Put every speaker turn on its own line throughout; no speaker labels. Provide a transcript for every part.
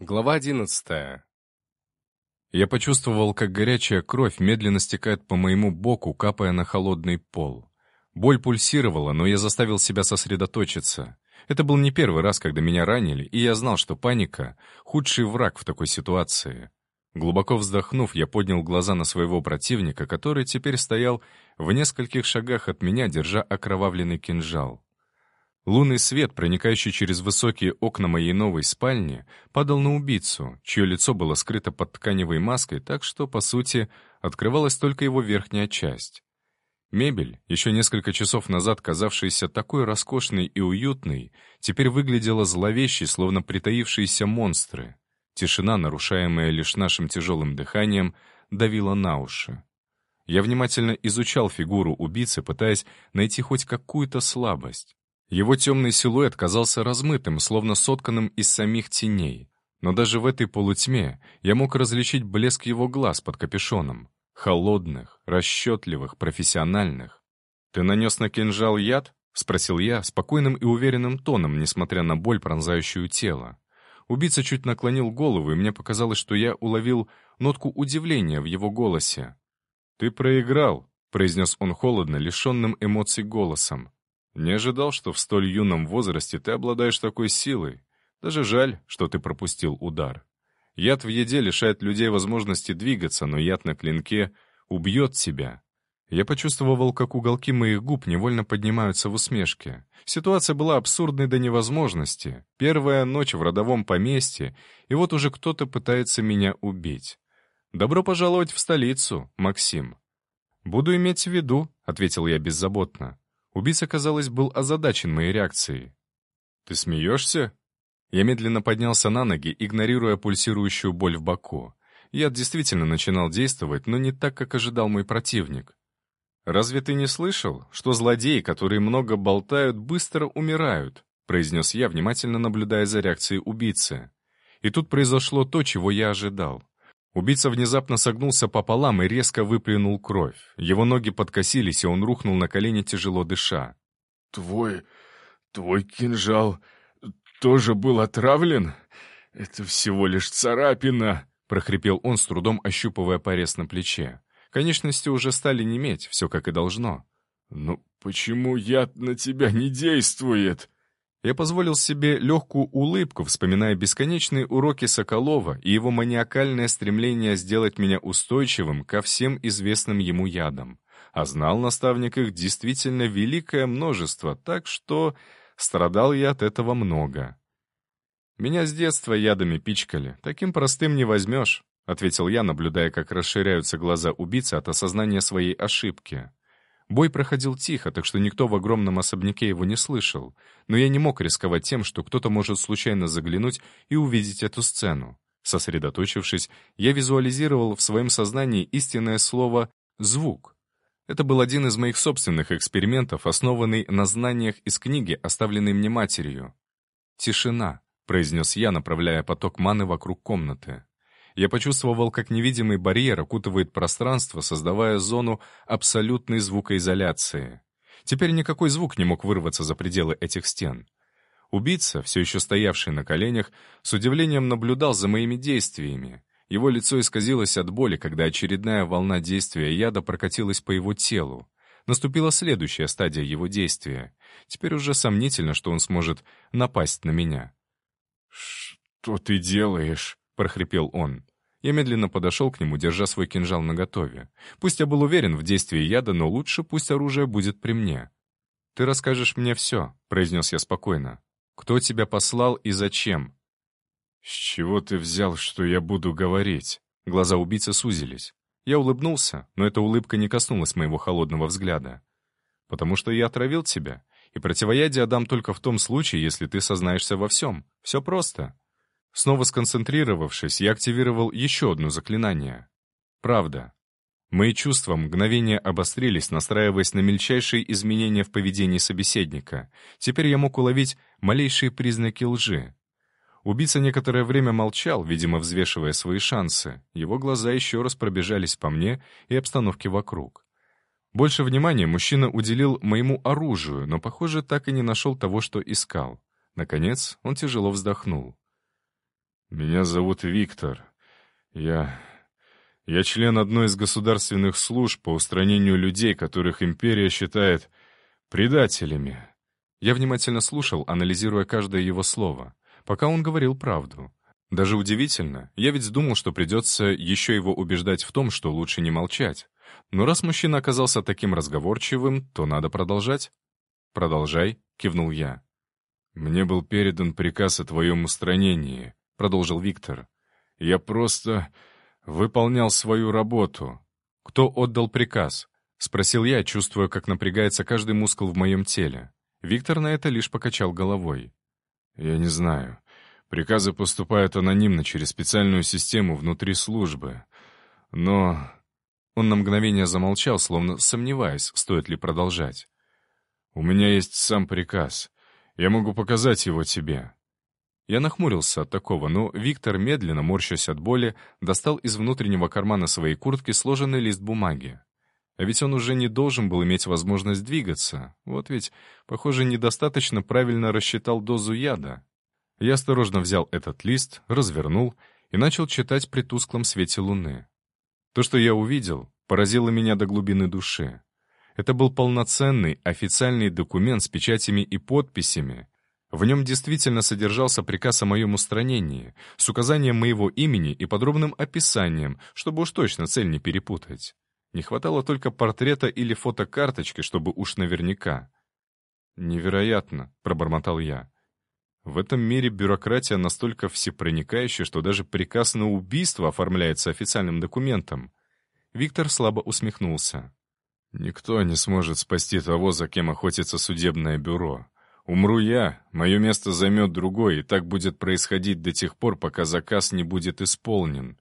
Глава одиннадцатая. Я почувствовал, как горячая кровь медленно стекает по моему боку, капая на холодный пол. Боль пульсировала, но я заставил себя сосредоточиться. Это был не первый раз, когда меня ранили, и я знал, что паника — худший враг в такой ситуации. Глубоко вздохнув, я поднял глаза на своего противника, который теперь стоял в нескольких шагах от меня, держа окровавленный кинжал. Лунный свет, проникающий через высокие окна моей новой спальни, падал на убийцу, чье лицо было скрыто под тканевой маской, так что, по сути, открывалась только его верхняя часть. Мебель, еще несколько часов назад казавшаяся такой роскошной и уютной, теперь выглядела зловещей, словно притаившиеся монстры. Тишина, нарушаемая лишь нашим тяжелым дыханием, давила на уши. Я внимательно изучал фигуру убийцы, пытаясь найти хоть какую-то слабость. Его темный силуэт казался размытым, словно сотканным из самих теней. Но даже в этой полутьме я мог различить блеск его глаз под капюшоном. Холодных, расчетливых, профессиональных. «Ты нанес на кинжал яд?» — спросил я, спокойным и уверенным тоном, несмотря на боль, пронзающую тело. Убийца чуть наклонил голову, и мне показалось, что я уловил нотку удивления в его голосе. «Ты проиграл», — произнес он холодно, лишенным эмоций голосом. Не ожидал, что в столь юном возрасте ты обладаешь такой силой. Даже жаль, что ты пропустил удар. Яд в еде лишает людей возможности двигаться, но яд на клинке убьет тебя. Я почувствовал, как уголки моих губ невольно поднимаются в усмешке. Ситуация была абсурдной до невозможности. Первая ночь в родовом поместье, и вот уже кто-то пытается меня убить. «Добро пожаловать в столицу, Максим». «Буду иметь в виду», — ответил я беззаботно. Убийца, казалось, был озадачен моей реакцией. «Ты смеешься?» Я медленно поднялся на ноги, игнорируя пульсирующую боль в боку. Яд действительно начинал действовать, но не так, как ожидал мой противник. «Разве ты не слышал, что злодеи, которые много болтают, быстро умирают?» произнес я, внимательно наблюдая за реакцией убийцы. И тут произошло то, чего я ожидал. Убийца внезапно согнулся пополам и резко выплюнул кровь. Его ноги подкосились, и он рухнул на колени, тяжело дыша.
«Твой... твой кинжал тоже был отравлен? Это всего лишь царапина!» — прохрипел он, с трудом ощупывая порез на плече. Конечности уже стали неметь, все как и должно. «Ну почему яд на тебя не действует?»
Я позволил себе легкую улыбку, вспоминая бесконечные уроки Соколова и его маниакальное стремление сделать меня устойчивым ко всем известным ему ядам. А знал наставник их действительно великое множество, так что страдал я от этого много. «Меня с детства ядами пичкали, таким простым не возьмешь», — ответил я, наблюдая, как расширяются глаза убийцы от осознания своей ошибки. Бой проходил тихо, так что никто в огромном особняке его не слышал, но я не мог рисковать тем, что кто-то может случайно заглянуть и увидеть эту сцену. Сосредоточившись, я визуализировал в своем сознании истинное слово «звук». Это был один из моих собственных экспериментов, основанный на знаниях из книги, оставленной мне матерью. «Тишина», — произнес я, направляя поток маны вокруг комнаты. Я почувствовал, как невидимый барьер окутывает пространство, создавая зону абсолютной звукоизоляции. Теперь никакой звук не мог вырваться за пределы этих стен. Убийца, все еще стоявший на коленях, с удивлением наблюдал за моими действиями. Его лицо исказилось от боли, когда очередная волна действия яда прокатилась по его телу. Наступила следующая стадия его действия. Теперь уже сомнительно, что он сможет напасть на меня.
«Что ты делаешь?» — прохрипел он.
Я медленно подошел к нему, держа свой кинжал наготове. Пусть я был уверен в действии яда, но лучше пусть оружие будет при мне. «Ты расскажешь мне все», — произнес я спокойно. «Кто тебя послал и зачем?»
«С чего ты взял, что я буду говорить?»
Глаза убийцы сузились. Я улыбнулся, но эта улыбка не коснулась моего холодного взгляда. «Потому что я отравил тебя, и противоядие дам только в том случае, если ты сознаешься во всем. Все просто. Снова сконцентрировавшись, я активировал еще одно заклинание. Правда. Мои чувства мгновение обострились, настраиваясь на мельчайшие изменения в поведении собеседника. Теперь я мог уловить малейшие признаки лжи. Убийца некоторое время молчал, видимо, взвешивая свои шансы. Его глаза еще раз пробежались по мне и обстановке вокруг. Больше внимания мужчина уделил моему оружию, но, похоже, так и не нашел того, что искал. Наконец, он тяжело вздохнул.
«Меня зовут Виктор. Я... я член одной из государственных служб по устранению людей, которых империя считает предателями».
Я внимательно слушал, анализируя каждое его слово, пока он говорил правду. Даже удивительно, я ведь думал, что придется еще его убеждать в том, что лучше не молчать. Но раз мужчина оказался таким разговорчивым, то надо продолжать. «Продолжай», — кивнул я.
«Мне был передан приказ о твоем устранении», — продолжил Виктор. «Я просто выполнял свою работу».
«Кто отдал приказ?» — спросил я, чувствуя, как напрягается каждый мускул в моем теле. Виктор на это лишь покачал головой.
«Я не знаю. Приказы поступают анонимно через специальную систему внутри службы. Но...»
Он на мгновение замолчал, словно сомневаясь, стоит ли продолжать.
«У меня есть сам приказ. Я могу показать его тебе».
Я нахмурился от такого, но Виктор, медленно морщась от боли, достал из внутреннего кармана своей куртки сложенный лист бумаги. А ведь он уже не должен был иметь возможность двигаться. Вот ведь, похоже, недостаточно правильно рассчитал дозу яда. Я осторожно взял этот лист, развернул и начал читать при тусклом свете луны. То, что я увидел, поразило меня до глубины души. Это был полноценный официальный документ с печатями и подписями. В нем действительно содержался приказ о моем устранении, с указанием моего имени и подробным описанием, чтобы уж точно цель не перепутать. Не хватало только портрета или фотокарточки, чтобы уж наверняка. «Невероятно», — пробормотал я. «В этом мире бюрократия настолько всепроникающая, что даже приказ на убийство оформляется официальным документом». Виктор слабо усмехнулся.
Никто не сможет спасти того, за кем охотится судебное бюро. Умру я, мое место займет другой, и так будет происходить до тех пор, пока заказ не будет исполнен.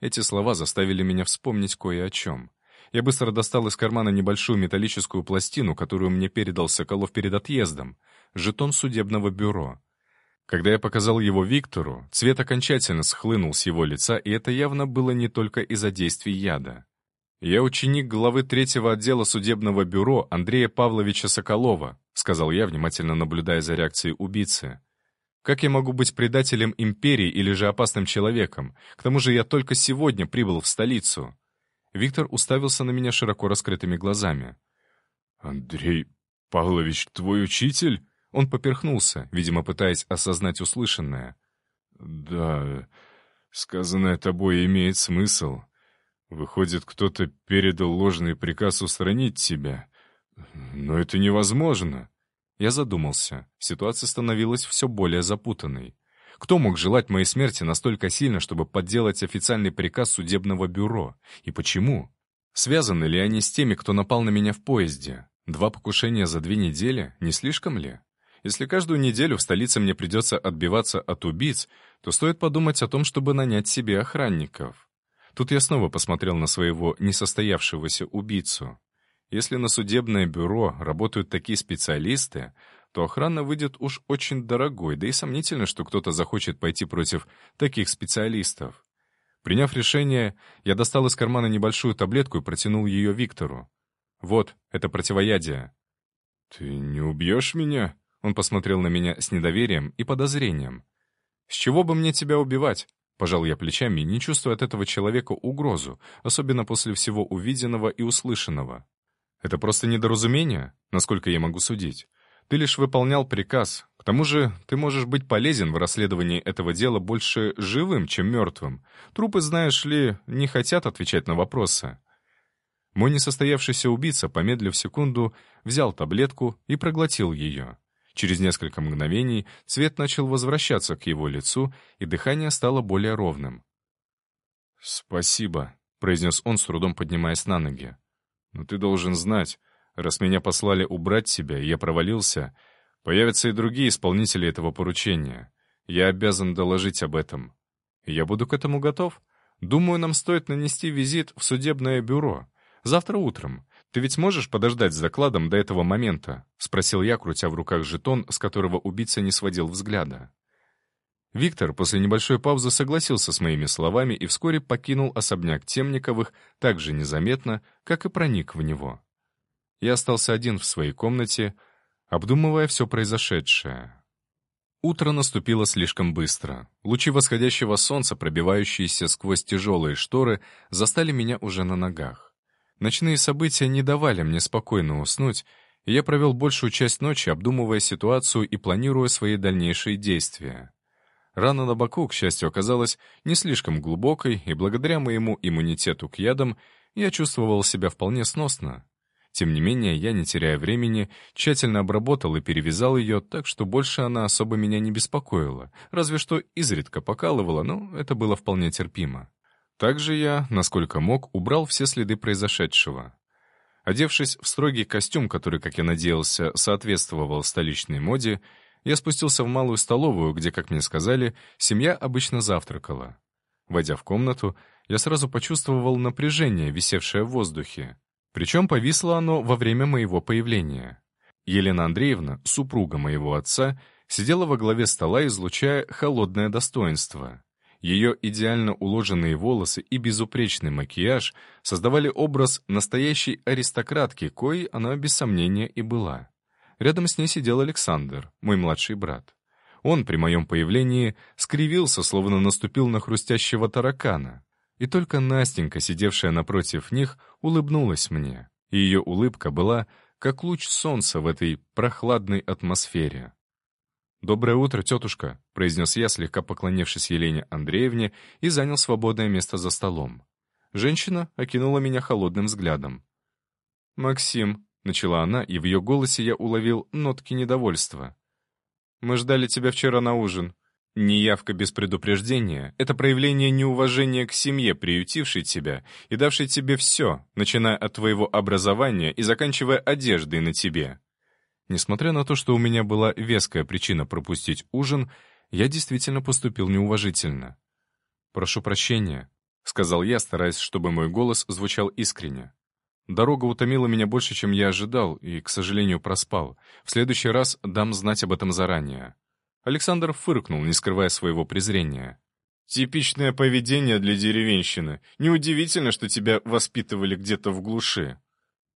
Эти слова заставили меня вспомнить кое о чем. Я быстро достал из кармана небольшую металлическую пластину, которую мне передал Соколов перед отъездом, жетон судебного бюро. Когда я показал его Виктору, цвет окончательно схлынул с его лица, и это явно было не только из-за действий яда. «Я ученик главы третьего отдела судебного бюро Андрея Павловича Соколова», сказал я, внимательно наблюдая за реакцией убийцы. «Как я могу быть предателем империи или же опасным человеком? К тому же я только сегодня прибыл в столицу». Виктор уставился на меня широко раскрытыми глазами.
«Андрей Павлович, твой учитель?»
Он поперхнулся, видимо, пытаясь осознать услышанное.
«Да, сказанное тобой имеет смысл. Выходит, кто-то передал ложный приказ устранить тебя. Но это невозможно.
Я задумался. Ситуация становилась все более запутанной. Кто мог желать моей смерти настолько сильно, чтобы подделать официальный приказ судебного бюро? И почему? Связаны ли они с теми, кто напал на меня в поезде? Два покушения за две недели? Не слишком ли? Если каждую неделю в столице мне придется отбиваться от убийц, то стоит подумать о том, чтобы нанять себе охранников. Тут я снова посмотрел на своего несостоявшегося убийцу. Если на судебное бюро работают такие специалисты, то охрана выйдет уж очень дорогой, да и сомнительно, что кто-то захочет пойти против таких специалистов. Приняв решение, я достал из кармана небольшую таблетку и протянул ее Виктору. «Вот, это противоядие».
«Ты не убьешь меня?»
Он посмотрел на меня с недоверием и подозрением. «С чего бы мне тебя убивать? Пожал я плечами, не чувствуя от этого человека угрозу, особенно после всего увиденного и услышанного. Это просто недоразумение, насколько я могу судить. Ты лишь выполнял приказ. К тому же ты можешь быть полезен в расследовании этого дела больше живым, чем мертвым. Трупы, знаешь ли, не хотят отвечать на вопросы. Мой несостоявшийся убийца, помедлив секунду, взял таблетку и проглотил ее. Через несколько мгновений цвет начал возвращаться к его лицу, и дыхание стало более ровным.
«Спасибо», — произнес он, с трудом поднимаясь на ноги. «Но ты должен знать, раз меня послали убрать тебя, и я провалился, появятся и другие исполнители этого поручения. Я обязан доложить об этом.
я буду к этому готов. Думаю, нам стоит нанести визит в судебное бюро. Завтра утром. «Ты ведь можешь подождать с докладом до этого момента?» — спросил я, крутя в руках жетон, с которого убийца не сводил взгляда. Виктор после небольшой паузы согласился с моими словами и вскоре покинул особняк Темниковых так же незаметно, как и проник в него. Я остался один в своей комнате, обдумывая все произошедшее. Утро наступило слишком быстро. Лучи восходящего солнца, пробивающиеся сквозь тяжелые шторы, застали меня уже на ногах. Ночные события не давали мне спокойно уснуть, и я провел большую часть ночи, обдумывая ситуацию и планируя свои дальнейшие действия. Рана на боку, к счастью, оказалась не слишком глубокой, и благодаря моему иммунитету к ядам я чувствовал себя вполне сносно. Тем не менее, я, не теряя времени, тщательно обработал и перевязал ее, так что больше она особо меня не беспокоила, разве что изредка покалывала, но это было вполне терпимо. Также я, насколько мог, убрал все следы произошедшего. Одевшись в строгий костюм, который, как я надеялся, соответствовал столичной моде, я спустился в малую столовую, где, как мне сказали, семья обычно завтракала. Войдя в комнату, я сразу почувствовал напряжение, висевшее в воздухе. Причем повисло оно во время моего появления. Елена Андреевна, супруга моего отца, сидела во главе стола, излучая холодное достоинство. Ее идеально уложенные волосы и безупречный макияж создавали образ настоящей аристократки, коей она без сомнения и была. Рядом с ней сидел Александр, мой младший брат. Он при моем появлении скривился, словно наступил на хрустящего таракана. И только Настенька, сидевшая напротив них, улыбнулась мне. И ее улыбка была как луч солнца в этой прохладной атмосфере. «Доброе утро, тетушка», — произнес я, слегка поклонившись Елене Андреевне, и занял свободное место за столом. Женщина окинула меня холодным взглядом. «Максим», — начала она, и в ее голосе я уловил нотки недовольства. «Мы ждали тебя вчера на ужин. Неявка без предупреждения — это проявление неуважения к семье, приютившей тебя и давшей тебе все, начиная от твоего образования и заканчивая одеждой на тебе. Несмотря на то, что у меня была веская причина пропустить ужин, я действительно поступил неуважительно. «Прошу прощения», — сказал я, стараясь, чтобы мой голос звучал искренне. Дорога утомила меня больше, чем я ожидал, и, к сожалению, проспал. В следующий раз дам знать об этом заранее». Александр фыркнул, не скрывая своего презрения. «Типичное поведение для деревенщины. Неудивительно, что тебя воспитывали где-то в глуши».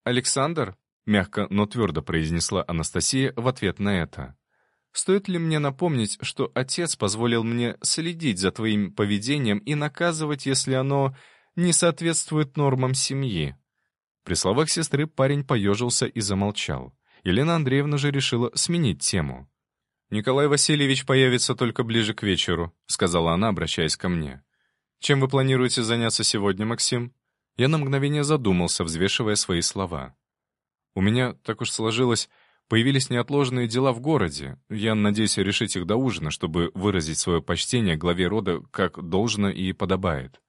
«Александр?» — мягко, но твердо произнесла Анастасия в ответ на это. «Стоит ли мне напомнить, что отец позволил мне следить за твоим поведением и наказывать, если оно не соответствует нормам семьи?» При словах сестры парень поежился и замолчал. Елена Андреевна же решила сменить тему. «Николай Васильевич появится только ближе к вечеру», — сказала она, обращаясь ко мне. «Чем вы планируете заняться сегодня, Максим?» Я на мгновение задумался, взвешивая свои слова. «У меня, так уж сложилось, появились неотложные дела в городе. Я надеюсь решить их до ужина, чтобы выразить свое почтение главе рода как должно и подобает».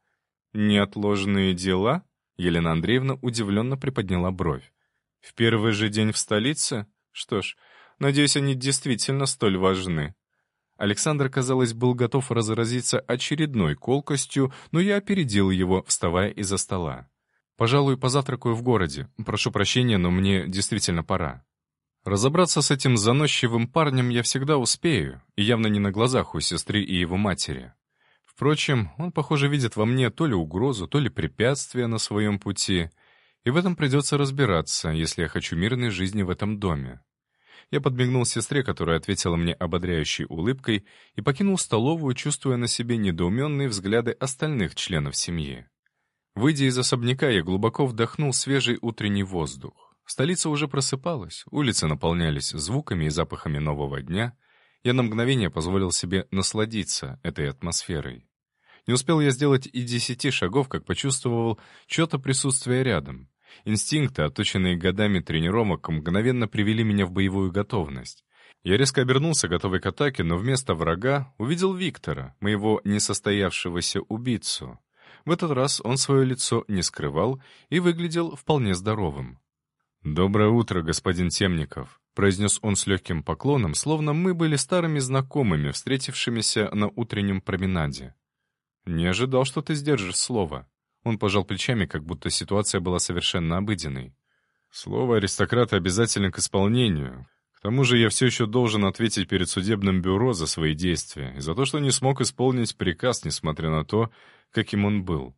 «Неотложные дела?» Елена Андреевна удивленно приподняла бровь. «В первый же день в столице? Что ж, надеюсь, они действительно столь важны». Александр, казалось, был готов разразиться очередной колкостью, но я опередил его, вставая из-за стола. «Пожалуй, позавтракаю в городе. Прошу прощения, но мне действительно пора». Разобраться с этим заносчивым парнем я всегда успею, и явно не на глазах у сестры и его матери. Впрочем, он, похоже, видит во мне то ли угрозу, то ли препятствие на своем пути, и в этом придется разбираться, если я хочу мирной жизни в этом доме. Я подмигнул сестре, которая ответила мне ободряющей улыбкой, и покинул столовую, чувствуя на себе недоуменные взгляды остальных членов семьи. Выйдя из особняка, я глубоко вдохнул свежий утренний воздух. Столица уже просыпалась, улицы наполнялись звуками и запахами нового дня. Я на мгновение позволил себе насладиться этой атмосферой. Не успел я сделать и десяти шагов, как почувствовал чье-то присутствие рядом. Инстинкты, отточенные годами тренировок, мгновенно привели меня в боевую готовность. Я резко обернулся, готовый к атаке, но вместо врага увидел Виктора, моего несостоявшегося убийцу. В этот раз он свое лицо не скрывал и выглядел вполне здоровым. «Доброе утро, господин Темников», — произнес он с легким поклоном, словно мы были старыми знакомыми, встретившимися на утреннем променаде. «Не ожидал, что ты сдержишь слово». Он пожал плечами, как будто ситуация была совершенно обыденной. «Слово аристократа обязательно к исполнению. К тому же я все еще должен ответить перед судебным бюро за свои действия и за то, что не смог исполнить приказ, несмотря на то, каким он был».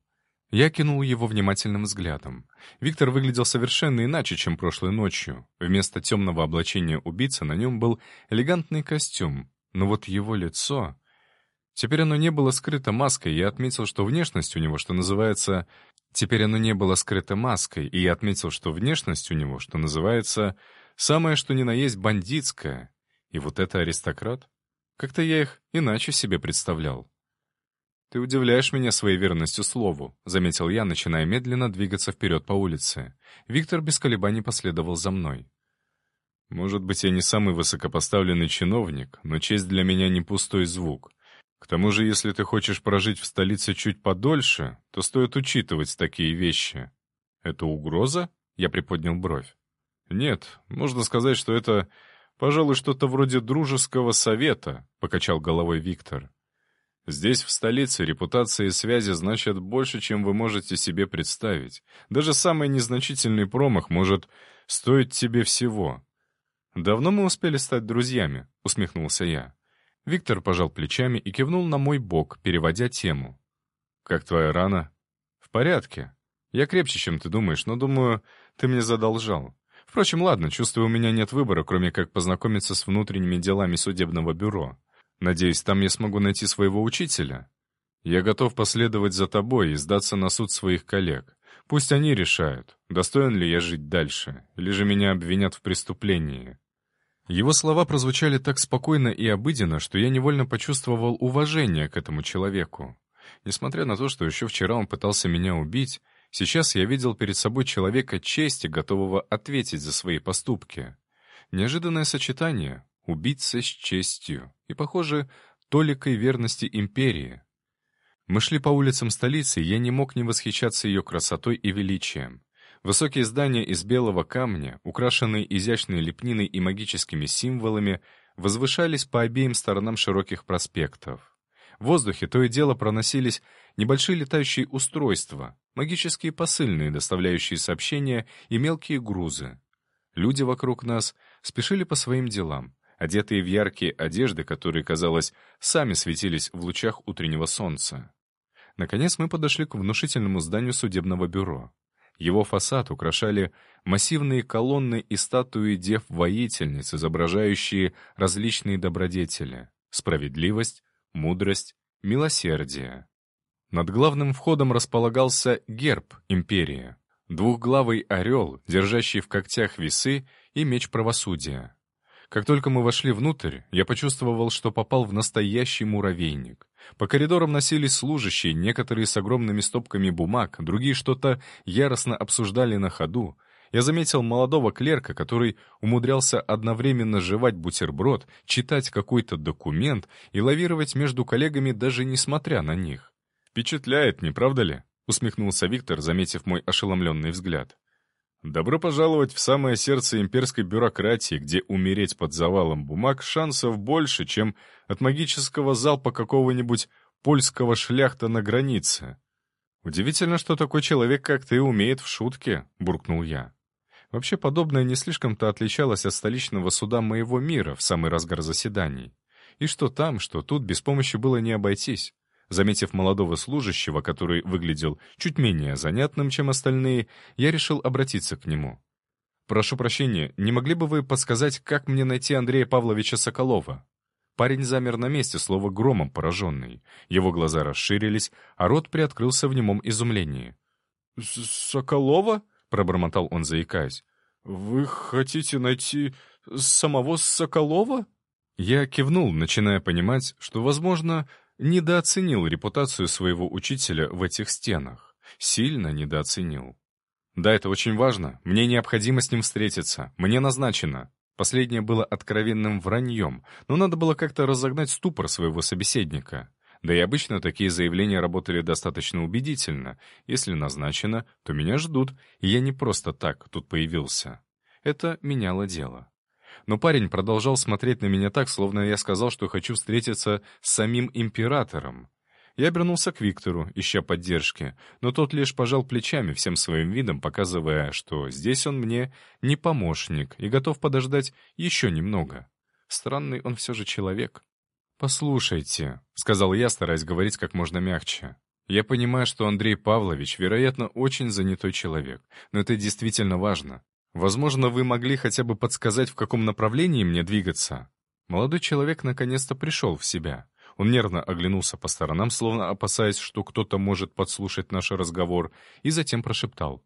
Я кинул его внимательным взглядом. Виктор выглядел совершенно иначе, чем прошлой ночью. Вместо темного облачения убийцы на нем был элегантный костюм, Но вот его лицо... Теперь оно не было скрыто маской, я отметил, что внешность у него, что называется... Теперь оно не было скрыто маской, и я отметил, что внешность у него, что называется, самое что ни на есть бандитская. И вот это аристократ? Как-то я их иначе себе представлял. «Ты удивляешь меня своей верностью слову», — заметил я, начиная медленно двигаться вперед по улице. Виктор без колебаний последовал за мной. «Может быть, я не самый высокопоставленный чиновник, но честь для меня не пустой звук. К тому же, если ты хочешь прожить в столице чуть подольше, то стоит учитывать такие вещи». «Это угроза?» — я приподнял бровь. «Нет, можно сказать, что это «Пожалуй, что-то вроде дружеского совета», — покачал головой Виктор. «Здесь, в столице, репутация и связи значат больше, чем вы можете себе представить. Даже самый незначительный промах может стоить тебе всего». «Давно мы успели стать друзьями», — усмехнулся я. Виктор пожал плечами и кивнул на мой бок, переводя тему. «Как твоя рана?» «В порядке. Я крепче, чем ты думаешь, но, думаю, ты мне задолжал. Впрочем, ладно, чувствую, у меня нет выбора, кроме как познакомиться с внутренними делами судебного бюро. Надеюсь, там я смогу найти своего учителя. Я готов последовать за тобой и сдаться на суд своих коллег. Пусть они решают, достоин ли я жить дальше, или же меня обвинят в преступлении. Его слова прозвучали так спокойно и обыденно, что я невольно почувствовал уважение к этому человеку. Несмотря на то, что еще вчера он пытался меня убить, Сейчас я видел перед собой человека чести, готового ответить за свои поступки. Неожиданное сочетание — убийца с честью и, похоже, толикой верности империи. Мы шли по улицам столицы, и я не мог не восхищаться ее красотой и величием. Высокие здания из белого камня, украшенные изящной лепниной и магическими символами, возвышались по обеим сторонам широких проспектов. В воздухе то и дело проносились небольшие летающие устройства, магические посыльные, доставляющие сообщения и мелкие грузы. Люди вокруг нас спешили по своим делам, одетые в яркие одежды, которые, казалось, сами светились в лучах утреннего солнца. Наконец мы подошли к внушительному зданию судебного бюро. Его фасад украшали массивные колонны и статуи дев-воительниц, изображающие различные добродетели — справедливость, мудрость, милосердие. Над главным входом располагался герб империи. Двухглавый орел, держащий в когтях весы и меч правосудия. Как только мы вошли внутрь, я почувствовал, что попал в настоящий муравейник. По коридорам носились служащие, некоторые с огромными стопками бумаг, другие что-то яростно обсуждали на ходу. Я заметил молодого клерка, который умудрялся одновременно жевать бутерброд, читать какой-то документ и лавировать между коллегами даже несмотря на них. «Впечатляет, не правда ли?» — усмехнулся Виктор, заметив мой ошеломленный взгляд. «Добро пожаловать в самое сердце имперской бюрократии, где умереть под завалом бумаг шансов больше, чем от магического залпа какого-нибудь польского шляхта на границе». «Удивительно, что такой человек, как ты, умеет в шутке», — буркнул я. Вообще, подобное не слишком-то отличалось от столичного суда моего мира в самый разгар заседаний. И что там, что тут без помощи было не обойтись. Заметив молодого служащего, который выглядел чуть менее занятным, чем остальные, я решил обратиться к нему. «Прошу прощения, не могли бы вы подсказать, как мне найти Андрея Павловича Соколова?» Парень замер на месте, слово громом пораженный. Его глаза расширились, а рот приоткрылся в немом изумлении. «Соколова?» — пробормотал он, заикаясь. «Вы хотите найти самого Соколова?» Я кивнул, начиная понимать, что, возможно, недооценил репутацию своего учителя в этих стенах. Сильно недооценил. Да, это очень важно. Мне необходимо с ним встретиться. Мне назначено. Последнее было откровенным враньем, но надо было как-то разогнать ступор своего собеседника. Да и обычно такие заявления работали достаточно убедительно. Если назначено, то меня ждут, и я не просто так тут появился. Это меняло дело. Но парень продолжал смотреть на меня так, словно я сказал, что хочу встретиться с самим императором. Я обернулся к Виктору, ища поддержки, но тот лишь пожал плечами всем своим видом, показывая, что здесь он мне не помощник и готов подождать еще немного. Странный он все же человек. «Послушайте», — сказал я, стараясь говорить как можно мягче. «Я понимаю, что Андрей Павлович, вероятно, очень занятой человек, но это действительно важно. Возможно, вы могли хотя бы подсказать, в каком направлении мне двигаться. Молодой человек наконец-то пришел в себя. Он нервно оглянулся по сторонам, словно опасаясь, что кто-то может подслушать наш разговор, и затем прошептал.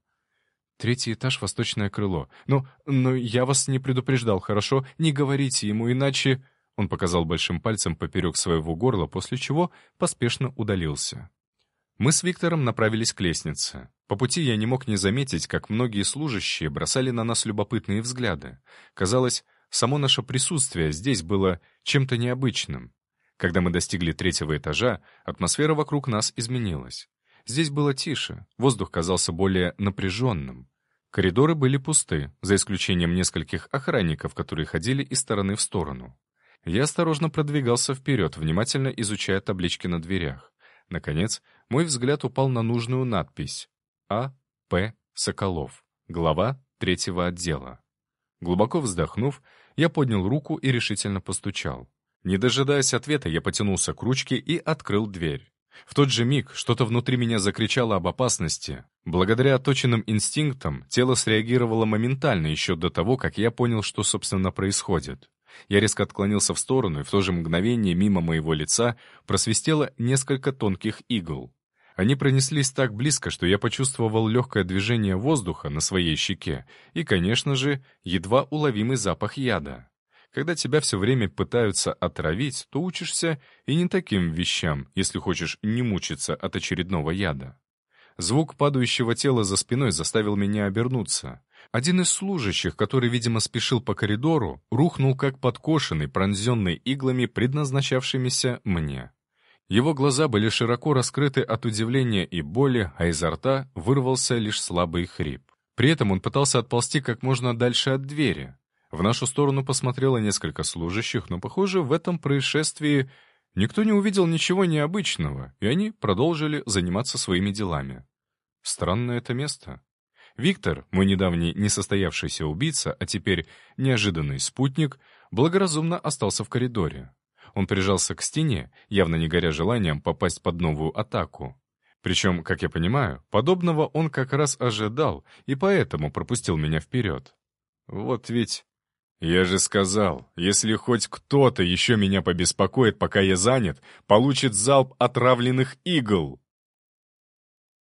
«Третий этаж, восточное крыло. Но, но я вас не предупреждал, хорошо? Не говорите ему, иначе...» Он показал большим пальцем поперек своего горла, после чего поспешно удалился. Мы с Виктором направились к лестнице. По пути я не мог не заметить, как многие служащие бросали на нас любопытные взгляды. Казалось, само наше присутствие здесь было чем-то необычным. Когда мы достигли третьего этажа, атмосфера вокруг нас изменилась. Здесь было тише, воздух казался более напряженным. Коридоры были пусты, за исключением нескольких охранников, которые ходили из стороны в сторону. Я осторожно продвигался вперед, внимательно изучая таблички на дверях. Наконец, мой взгляд упал на нужную надпись «А. П. Соколов. Глава третьего отдела». Глубоко вздохнув, я поднял руку и решительно постучал. Не дожидаясь ответа, я потянулся к ручке и открыл дверь. В тот же миг что-то внутри меня закричало об опасности. Благодаря оточенным инстинктам тело среагировало моментально еще до того, как я понял, что, собственно, происходит. Я резко отклонился в сторону, и в то же мгновение мимо моего лица просвистело несколько тонких игл. Они пронеслись так близко, что я почувствовал легкое движение воздуха на своей щеке и, конечно же, едва уловимый запах яда. Когда тебя все время пытаются отравить, то учишься и не таким вещам, если хочешь не мучиться от очередного яда. Звук падающего тела за спиной заставил меня обернуться. Один из служащих, который, видимо, спешил по коридору, рухнул как подкошенный, пронзенный иглами, предназначавшимися мне. Его глаза были широко раскрыты от удивления и боли, а изо рта вырвался лишь слабый хрип. При этом он пытался отползти как можно дальше от двери. В нашу сторону посмотрело несколько служащих, но, похоже, в этом происшествии никто не увидел ничего необычного, и они продолжили заниматься своими делами. Странное это место. Виктор, мой недавний несостоявшийся убийца, а теперь неожиданный спутник, благоразумно остался в коридоре. Он прижался к стене, явно не горя желанием попасть под новую атаку. Причем, как я понимаю, подобного он как раз ожидал и поэтому пропустил меня вперед. Вот ведь «Я же сказал, если хоть кто-то еще меня побеспокоит, пока я занят, получит залп отравленных игл!»